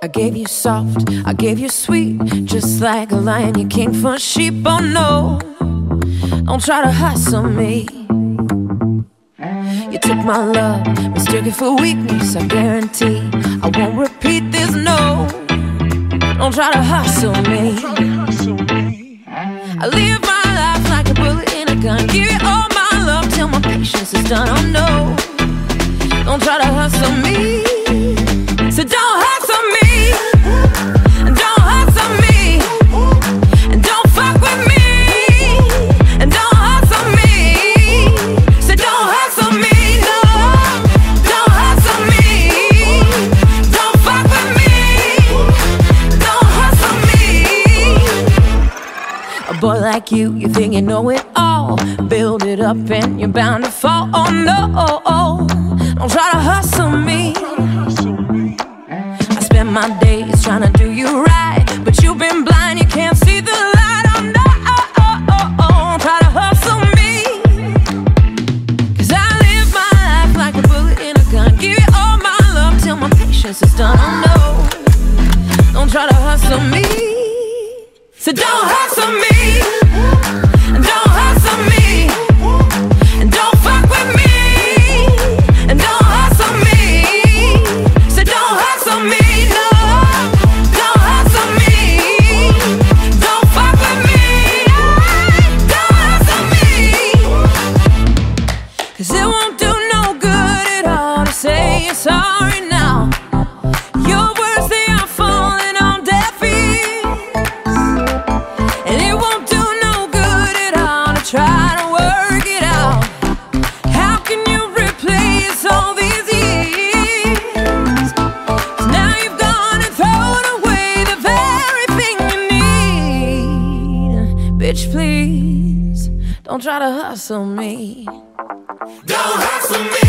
I gave you soft, I gave you sweet, just like a lion, you king for sheep. Oh no, don't try to hustle me. You took my love, mistook it for weakness. I guarantee I won't repeat this. No, don't try to hustle me. I live my life like a bullet in a gun. Give you all my love till my patience is done. Oh no, don't try to hustle me. So don't hustle me. Don't hustle me. And don't fuck with me. And don't hustle me. So don't hustle me. No. Don't hustle me. Don't fuck with me. Don't hustle me. A boy like you, you think you know it all. Build it up and you're bound to fall. Oh no. Don't try to hustle me. I spend my days trying to do you right, but you've been blind, you can't see the light. Oh no, Don't try to hustle me. Cause I live my life like a bullet in a gun. Give you all my love till my patience is done. Oh no, don't try to hustle me. So don't hustle me. Say you're sorry now. Your words, they are falling on deaf ears. And it won't do no good at all to try to work it out. How can you replace all these years? 'Cause now you've gone and thrown away the very thing you need. Bitch, please don't try to hustle me. Don't hustle me.